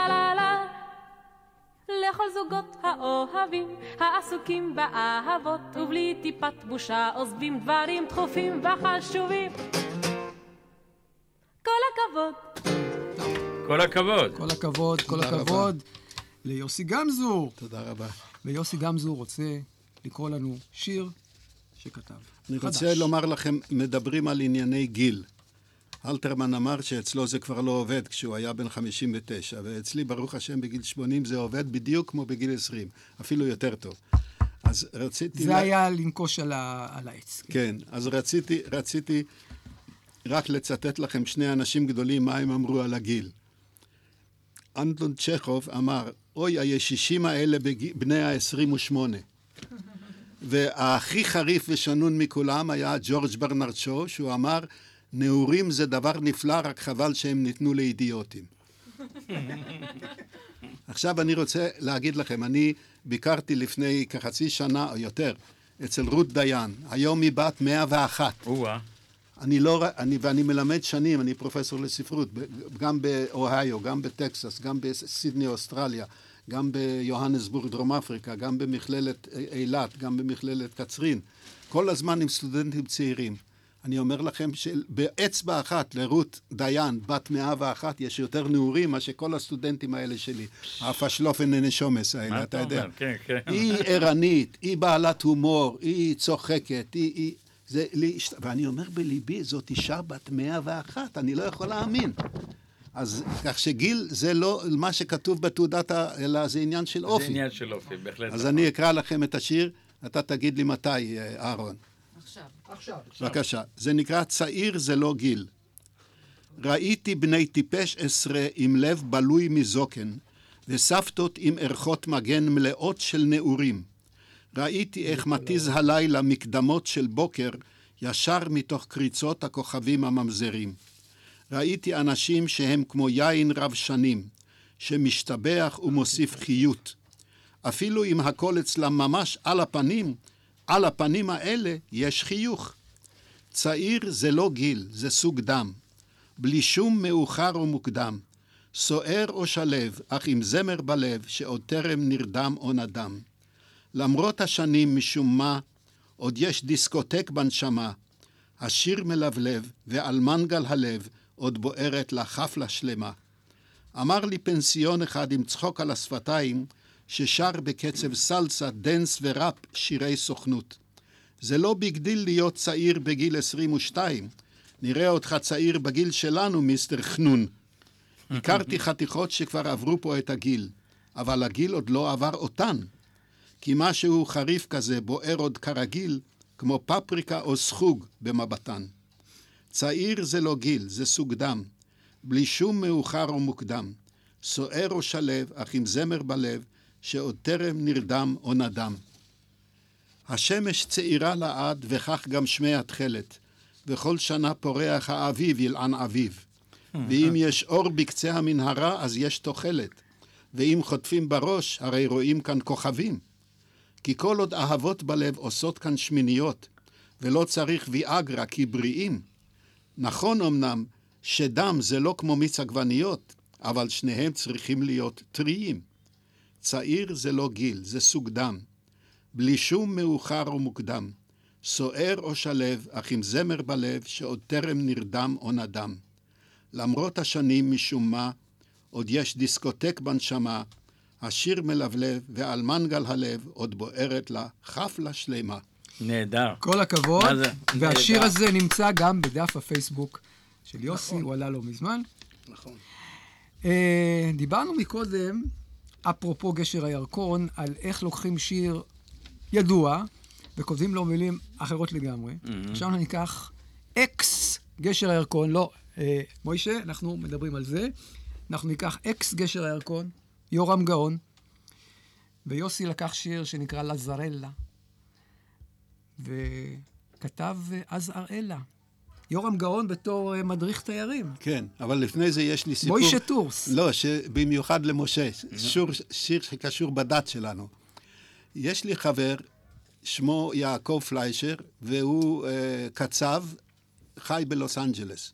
לכל זוגות האוהבים, העסוקים באהבות, ובלי טיפת בושה עוזבים דברים דחופים וחשובים. כל הכבוד. כל הכבוד. כל הכבוד, כל. הכבוד ליוסי גמזור. תודה רבה. ויוסי גמזור רוצה לקרוא לנו שיר שכתב. אני חדש. רוצה לומר לכם, מדברים על ענייני גיל. אלתרמן אמר שאצלו זה כבר לא עובד כשהוא היה בן 59, ואצלי, ברוך השם, בגיל 80 זה עובד בדיוק כמו בגיל 20, אפילו יותר טוב. אז רציתי... זה לה- היה לנקוש על, ה... על העץ. כן, אז רציתי, רציתי רק לצטט לכם שני אנשים גדולים, מה הם אמרו על הגיל. אנטון צ'כוב אמר, אוי, הישישים האלה בג... בני ה-28. והכי חריף ושנון מכולם היה ג'ורג' ברנרד שו, שהוא אמר, נעורים זה דבר נפלא, רק חבל שהם ניתנו לאידיוטים. עכשיו אני רוצה להגיד לכם, אני ביקרתי לפני כחצי שנה או יותר אצל רות דיין, היום היא בת 101. או-אה. אני לא, אני, ואני מלמד שנים, אני פרופסור לספרות, גם באוהיו, גם בטקסס, גם בסידני, אוסטרליה, גם ביוהנסבורג, דרום אפריקה, גם במכללת אילת, גם במכללת קצרין, כל הזמן עם סטודנטים צעירים. אני אומר לכם שבאצבע אחת לרות דיין, בת 101, יש יותר נעורים מאשר כל הסטודנטים האלה שלי, הפשלופן נשומס האלה, אתה יודע. כן, כן. היא ערנית, היא בעלת הומור, היא צוחקת, היא... היא זה, לי, ואני אומר בליבי, זאת אישה בת 101, אני לא יכול להאמין. אז כך שגיל זה לא מה שכתוב בתעודת, ה- אלא זה עניין של אופי. זה עניין של אופי, בהחלט. אז נכון. אני אקרא לכם את השיר, אתה תגיד לי מתי, אה, אהרון. עכשיו. עכשיו. בבקשה. זה נקרא צעיר זה לא גיל. ראיתי בני טיפש עשרה עם לב בלוי מזוקן, וסבתות עם ערכות מגן מלאות של נעורים. ראיתי איך מתיז הלילה מקדמות של בוקר, ישר מתוך קריצות הכוכבים הממזרים. ראיתי אנשים שהם כמו יין רב שנים, שמשתבח ומוסיף חיות. אפילו אם הכל אצלם ממש על הפנים, על הפנים האלה יש חיוך. צעיר זה לא גיל, זה סוג דם. בלי שום מאוחר או מוקדם. סוער או שלו, אך עם זמר בלב, שעוד טרם נרדם או נדם. למרות השנים, משום מה, עוד יש דיסקוטק בנשמה. השיר מלבלב, ועל מנגל הלב, עוד בוערת לה חפלה שלמה. אמר לי פנסיון אחד עם צחוק על השפתיים, ששר בקצב סלסה, dance וראפ שירי סוכנות. זה לא big deal להיות צעיר בגיל 22. נראה אותך צעיר בגיל שלנו, Mister חנון. הכרתי חתיכות שכבר עברו פה את הגיל, אבל הגיל עוד לא עבר אותן. כי משהו חריף כזה בוער עוד כרגיל, כמו פפריקה או סחוג במבטן. צעיר זה לא גיל, זה סוג דם, בלי שום מאוחר או מוקדם. סוער או שלו, אך עם זמר בלב, שעוד טרם נרדם או נדם. השמש צעירה לעד, וכך גם שמי התכלת. וכל שנה פורח האביב ילען אביב. ואם יש אור בקצה המנהרה, אז יש תוחלת. ואם חוטפים בראש, הרי רואים כאן כוכבים. כי כל עוד אהבות בלב עושות כאן שמיניות, ולא צריך ויאגרה כי בריאים. נכון אמנם שדם זה לא כמו מיץ עגבניות, אבל שניהם צריכים להיות טריים. צעיר זה לא גיל, זה סוג דם. בלי שום מאוחר או מוקדם. סוער או שלו, אך עם זמר בלב, שעוד טרם נרדם או נדם. למרות השנים, משום מה, עוד יש דיסקוטק בנשמה, השיר מלבלב, ועל מנגל הלב עוד בוערת לה חפלה שלמה. נהדר. כל הכבוד. מה זה? והשיר נהדר. הזה נמצא גם בדף הפייסבוק של יוסי, נכון. הוא עלה לא מזמן. נכון. אה, דיברנו מקודם, אפרופו גשר הירקון, על איך לוקחים שיר ידוע וכותבים לו מילים אחרות לגמרי. Mhm. עכשיו ניקח אקס גשר הירקון, לא, אה, מוישה, אנחנו מדברים על זה. אנחנו ניקח אקס גשר הירקון, יורם גאון, ויוסי לקח שיר שנקרא לזרלה, וכתב אז אראלה. יורם גאון בתור אה, מדריך תיירים. כן, אבל לפני זה יש לי סיפור... מוישה טורס. לא, במיוחד למשה, שיר, שיר שקשור בדת שלנו. יש לי חבר, שמו יעקב פליישר, והוא אה, קצב, חי בלוס אנג'לס.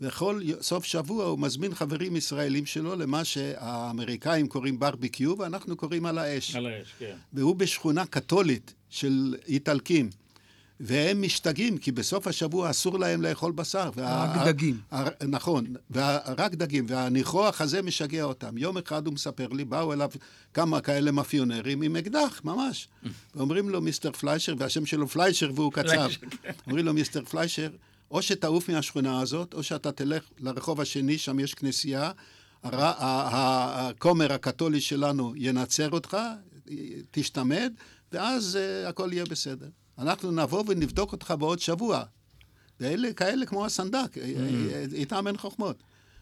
וכל סוף שבוע הוא מזמין חברים ישראלים שלו למה שהאמריקאים קוראים barbecue, ואנחנו קוראים על האש. על האש, כן. והוא בשכונה קתולית של איטלקים. והם משתגעים, כי בסוף השבוע אסור להם לאכול בשר. וה- רק דגים. ה- נכון, וה- רק דגים, והניחוח הזה משגע אותם. יום אחד הוא מספר לי, באו אליו כמה כאלה מאפיונרים עם אקדח, ממש. ואומרים לו, מיסטר פליישר, והשם שלו פליישר והוא. פליישר, כן. אומרים לו, מיסטר פליישר, או שתעוף מהשכונה הזאת, או שאתה תלך לרחוב השני, שם יש כנסייה, הר- הכומר הקתולי שלנו ינצר אותך, תשתמד, ואז uh, הכל יהיה בסדר. אנחנו נבוא ונבדוק אותך בעוד שבוע. ואלה כאלה כמו הסנדק, mm. איתם אין חוכמות.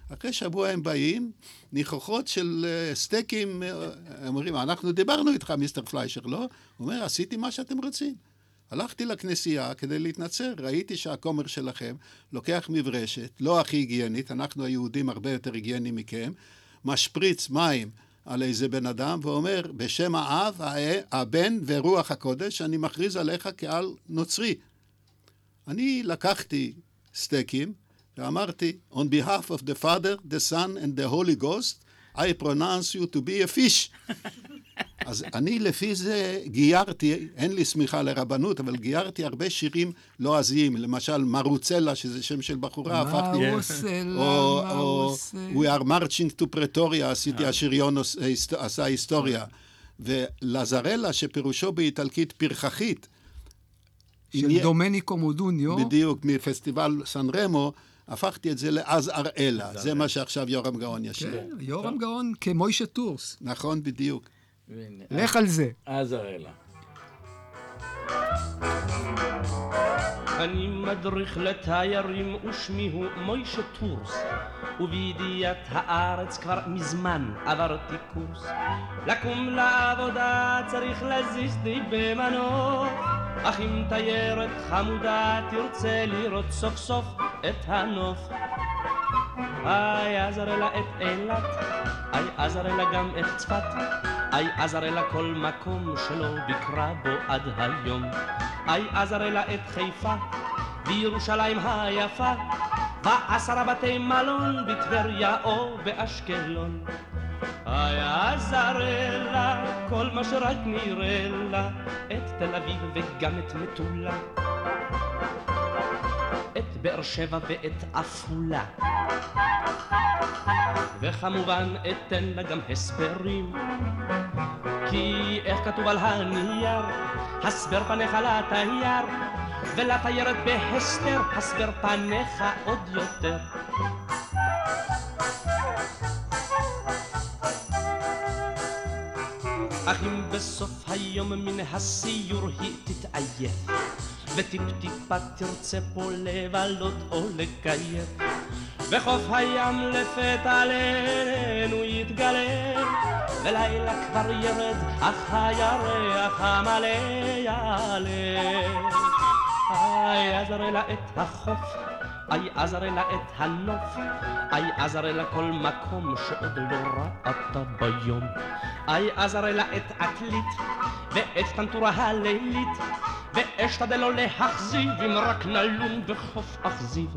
אחרי שבוע הם באים, ניחוחות של אה, סטייקים, אה, אומרים, אנחנו דיברנו איתך, מיסטר פליישר, לא? הוא אומר, עשיתי מה שאתם רוצים. הלכתי לכנסייה כדי להתנצר, ראיתי שהכומר שלכם לוקח מברשת, לא הכי היגיינית, אנחנו היהודים הרבה יותר היגייניים מכם, משפריץ מים על איזה בן אדם ואומר, בשם האב, הא- הבן ורוח הקודש, אני מכריז עליך כעל נוצרי. אני לקחתי סטייקים ואמרתי, on behalf of the Father, the Son and the Holy Ghost, I pronounce you to be a fish. אז אני לפי זה גיירתי, אין לי סמיכה לרבנות, אבל גיירתי הרבה שירים לועזיים, למשל מרוצלה, שזה שם של בחורה, הפכתי... מרוסלה, או- או מרוסלה. We are marching to Pretoria, עשיתי השריון עוש- היסט- עשה היסטוריה. Lazzarella, שפירושו באיטלקית פרחחית. של עניין- דומניקו מודוניו. בדיוק, מפסטיבל סן רמו, הפכתי את זה לאז אראלה. זה מה שעכשיו יורם גאון ישיר. כן, יורם גאון כמוישה טורס. נכון, בדיוק. לך על זה. אז אראלה. אני מדריך לתיירים ושמי הוא מוישה טורס. ובידיעת הארץ כבר מזמן עברתי קורס. לקום לעבודה צריך להזיז די במנוף. אך אם תיירת חמודה תרצה לראות סוף סוף את הנוף. איי עזרלה את אילת, איי עזרלה גם את צפת, איי עזרלה כל מקום שלא ביקרה בו עד היום, איי עזרלה את חיפה, וירושלים היפה, ועשרה בתי מלון בטבריה או באשקלון. איי עזרלה, כל מה שרק נראה לה, את תל אביב וגם את מטולה. באר שבע ואת עפולה. וכמובן אתן לה גם הסברים, כי איך כתוב על הנייר, הסבר פניך לתייר, ולתיירת בהסתר, הסבר פניך עוד יותר. אך אם בסוף היום מן הסיור היא תתעייף, וטיפ-טיפה תרצה פה לבלות או לקייף, וחוף הים לפתע עלינו יתגלה, ולילה כבר ירד, אך הירח המלא יעלה. איי עזרלה את החוף, איי עזרלה את הנוף, איי עזרלה כל מקום שעוד לא ראתה ביום. איי עזרלה את עתלית, ואת טנטורה הלילית, ואשתדל לא להחזיב אם רק נלון בחוף אכזיב.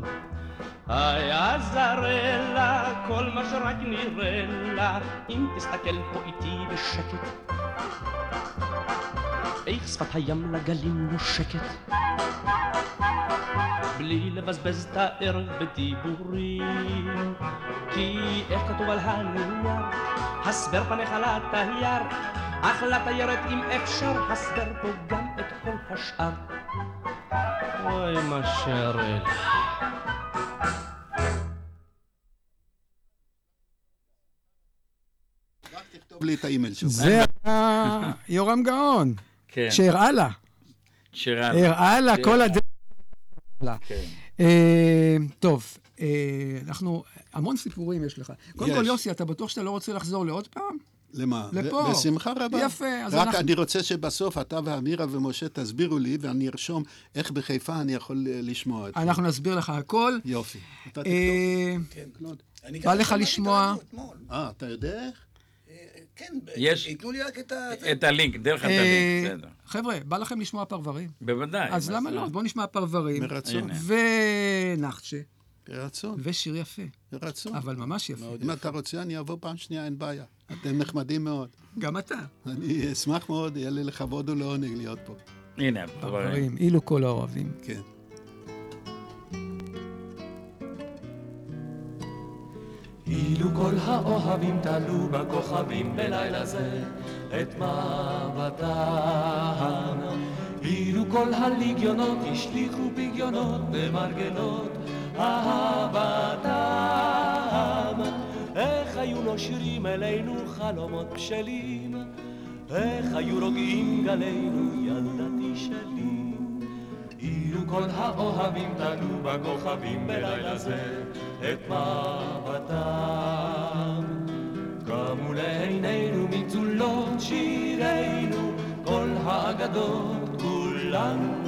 היי עזרלה, כל מה שרק נראה לה, אם תסתכל פה איתי בשקט. איך שפת הים לגלים נושקת. בלי לבזבז את הערב בדיבורים. כי איך כתוב על הנייר, הסבר פניך לתייר, אך לתיירת אם אפשר, הסבר פה גם את כל השאר. אוי מה שרל. תכתוב לי את האימייל שלך. זה היה יורם גאון. כן. שהראה לה. שהראה לה. הראה לה כל. הדרך. לה. כן. אה, טוב, אה, אנחנו, המון סיפורים יש לך. קודם. כל, יוסי, אתה בטוח שאתה לא רוצה לחזור לעוד פעם? למה? לפה. בשמחה רבה. יפה, אז רק אנחנו- אני רוצה שבסוף אתה ואמירה ומשה תסבירו לי, ואני ארשום איך בחיפה אני יכול אה, לשמוע את זה. אנחנו נסביר לך הכל. יופי. אתה אה, כן. קלוד. אני בא לך לשמוע... אה, אתה יודע איך? כן, יש- ייתנו לי רק את ה... את הלינק, דרך את אה, הלינק, בסדר. חבר'ה, בא לכם לשמוע פרברים? בוודאי. אז מה למה לא? בואו נשמע פרברים. מרצון. ונחצ'ה. ברצון. ושיר יפה. ברצון. אבל ממש יפה. אם אתה רוצה, אני אבוא פעם שנייה, אין בעיה. אתם נחמדים מאוד. גם אתה. אני אשמח מאוד, יהיה לי לכבוד ולעונג להיות פה. הנה. פרברים, אילו כל האוהבים. כן. אילו כל האוהבים תלו בכוכבים בלילה זה את מבטם אילו כל הליגיונות השליכו פגיונות במרגלות אהבתם. איך היו נושרים אלינו חלומות בשלים. איך היו רוגעים גלינו ילדתי שלי. אילו כל האוהבים תלו בכוכבים בלילה זה את מבטם קמו לעינינו מצולות שירינו כל האגדות כולן.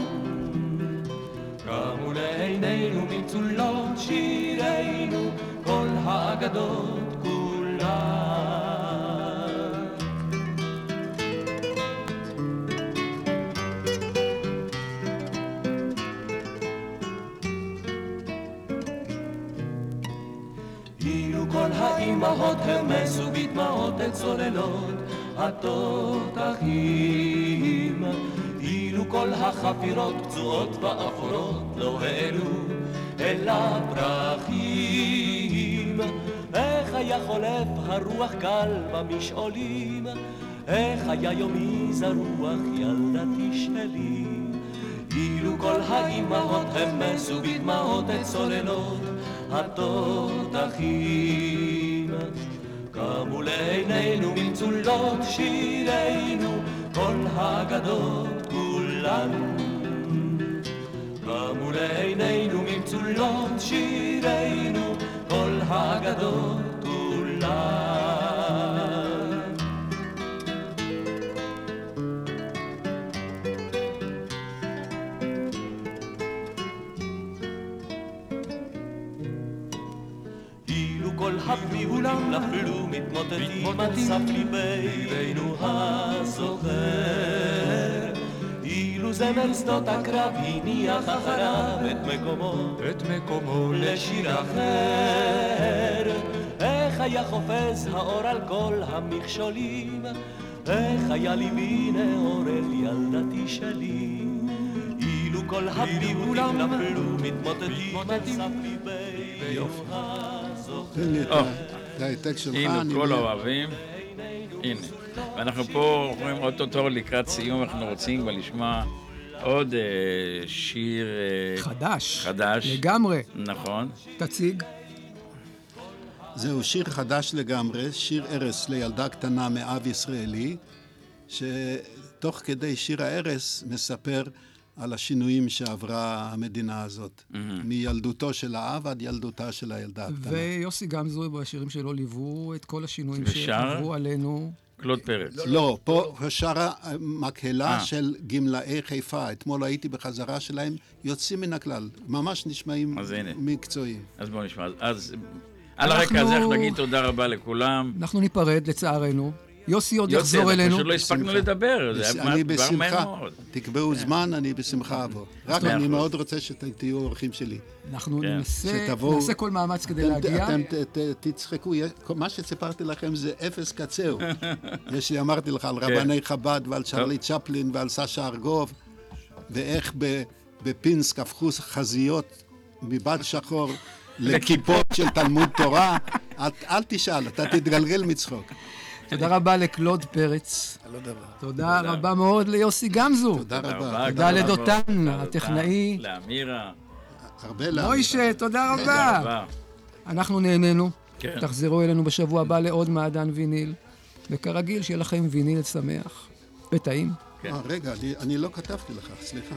קמו לעינינו מצולות שירינו כל האגדות כל האימהות המסו בדמעות את צוללות התותחים אילו כל החפירות פצועות ואפורות לא העלו אל הפרחים. איך היה חולף הרוח קל במשעולים? איך היה יומי זרוח ילדתי שלי אילו כל האימהות המסו בדמעות את צוללות התותחים קמו לעינינו מצולות שירינו כל האגדות כולן. קמו לעינינו מצולות שירינו כל האגדות כולן כל הפיהולים נפלו מתמוטטים על סף ליבנו הזוכר. אילו זמר שדות הקרב הניח אחריו את מקומו את מקומו לשיר אחר. איך היה חופז האור על כל המכשולים? איך היה ליבי נאור אל ילדתי שלי אילו כל הפיהולים נפלו מתמוטטים על סף ליבנו תן לי את ההעתק שלך. אילו אני כל האוהבים. הנה. ואנחנו פה אומרים אוטוטו לקראת סיום, אנחנו רוצים כבר לשמוע עוד אה, שיר... אה, חדש. חדש. לגמרי. נכון. תציג. זהו שיר חדש לגמרי, שיר ערש לילדה קטנה מאב ישראלי, שתוך כדי שיר הערש מספר על השינויים שעברה המדינה הזאת, מילדותו של האב עד ילדותה של הילדה הקטנה. ויוסי גמזו בשירים שלו ליוו את כל השינויים? שעברו עלינו. קלוד פרץ. לא, פה שרה מקהלה אה. של גמלאי חיפה. אתמול הייתי בחזרה שלהם, יוצאים מן הכלל, ממש נשמעים אז. מקצועיים. אז בואו נשמע. אז על אנחנו- הרקע הזה אנחנו נגיד תודה רבה לכולם. אנחנו ניפרד, לצערנו. יוסי עוד יוסי, יחזור אלינו. פשוט לא הספקנו. לדבר, זה היה אני דבר מהר בשמחה. מאוד. תקבעו זמן, אני בשמחה אבוא. רק אני. מאוד רוצה שאתם תהיו אורחים שלי. אנחנו כן. נעשה כל מאמץ כדי להגיע. אתם תצחקו, מה שסיפרתי לכם זה אפס קצהו. יש לי, אמרתי לך, על כן. רבני חב"ד ועל צ'רלי צ'פלין ועל סשה ארגוב, ואיך בפינסק הפכו חזיות מבד שחור לכיפות של תלמוד תורה. אל- אל תשאל, אתה תתגלגל מצחוק. תודה רבה לקלוד פרץ. תודה רבה מאוד ליוסי גמזו. תודה תודה רבה. תודה לדותן. הטכנאי. לאמירה. הרבה לאמירה. מוישה, תודה רבה. אנחנו נהנינו. כן. תחזרו אלינו בשבוע הבא לעוד מעדן ויניל. וכרגיל, שיהיה לכם ויניל שמח וטעים. כן. אה, רגע, אני- אני לא כתבתי לך, סליחה.